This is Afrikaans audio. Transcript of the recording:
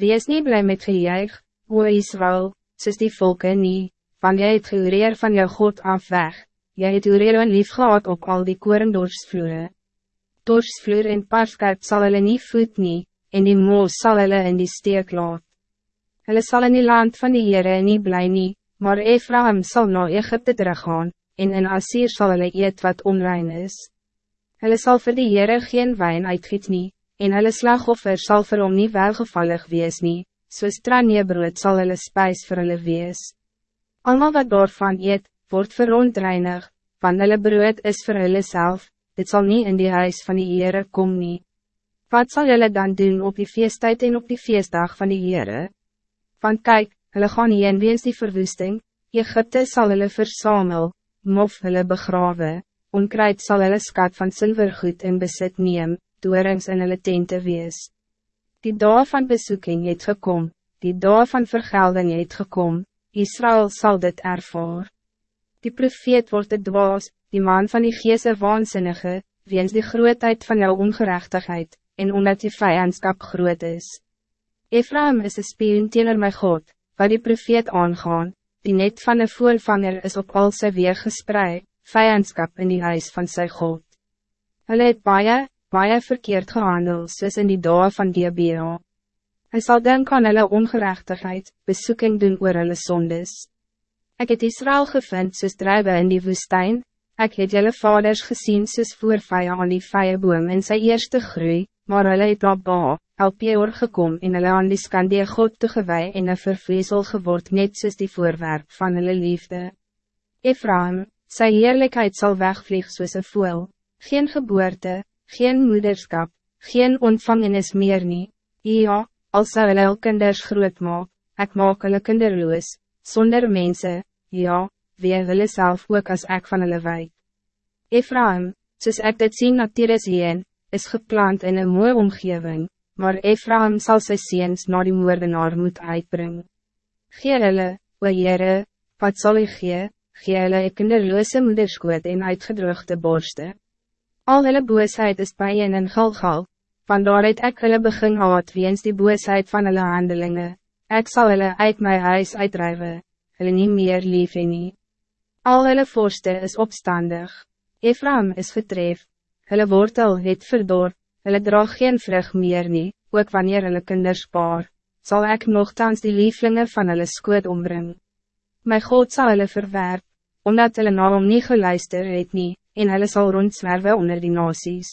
Wees niet blij met gejuich, o Israël, soos die volken nie, van jy het geureer van jou God af weg, jy het ureer en lief gehad op al die korendorsvloere. Dorsvloer en parskuip sal hulle nie voet nie, en die moos sal hulle in die steek laat. Hulle sal in die land van die Heere nie bly nie, maar Ephraim zal naar Egypte teruggaan, en in Assyr sal hulle eet wat onrein is. Hulle sal vir die Heere geen wijn uitgiet nie, en hulle slagoffer sal vir hom nie welgevallig wees nie, soos tranjebrood sal hulle spijs vir hulle wees. Almal wat daarvan eet, word verontreinig, van hulle brood is vir hulle self, dit zal niet in die huis van die Heere kom nie. Wat zal jullie dan doen op die feesttijd en op die feestdag van die Heere? Want kijk, hulle gaan heen weens die verwoesting, Egypte zal hulle versamel, mof hulle begrawe, onkruid zal hulle skat van zilvergoed in besit neem, doorings in hulle tente wees. Die dag van bezoeking het gekom, die dag van vergelding het gekom, Israël zal dit ervaar. Die profeet wordt het dwaas, die man van die geese waanzinnige, weens die grootheid van jou ongerechtigheid, en omdat die vijandskap groot is. Ephraim is een speen teenoor my God, wat die profeet aangaan, die net van een voorvanger is op al sy weer gespreid, vijandskap in die huis van sy God. Hulle het baie, baie verkeerd gehandel soos in die dag van DBA. Hij zal denken aan hulle ongerechtigheid, bezoeking doen oor hulle sondes. Ik het Israël gevind soos drijven in die woestijn, Ik het jullie vaders gezien soos voorvijie aan die vijeboom in sy eerste groei, maar hulle het op ba, Alpeor gekom en hulle aan die skandee God toegewee en een vervreesel geword net soos die voorwerp van hulle liefde. Ephraim, sy heerlijkheid zal wegvlieg soos een voel, geen geboorte, geen moederskap, geen ontvangenis meer nie, ja, als zou hulle kinders groot maak, ek maak hulle kinderloos, zonder mensen, ja, wie hulle self ook as ek van hulle wijk. Ephraim, soos ek dit sien na Tyrus heen, is geplant in een mooie omgeving, maar Ephraim zal sy seens na die moordenaar moet uitbrengen. Gee hulle, o Heere, wat zal ik gee, gee hulle een kinderloose moederskoot en uitgedrukte borste. Al hulle boosheid is bij een in Gilgal, vandaar het ek hulle begin haat weens die boosheid van hulle handelingen. Ik zal hulle uit mijn huis uitdrijven, hulle nie meer lief en nie. Al hulle vorste is opstandig. Ephraim is getref. Hulle wortel het verdor. Hulle draag geen vrug meer nie, ook wanneer hulle kinders spaar. Zal ik nogthans die lieflinge van hulle skoot ombring. My God zal hulle verwerp, omdat hulle na hom nie geluister het nie, en hulle sal rondzwerven onder die nasies.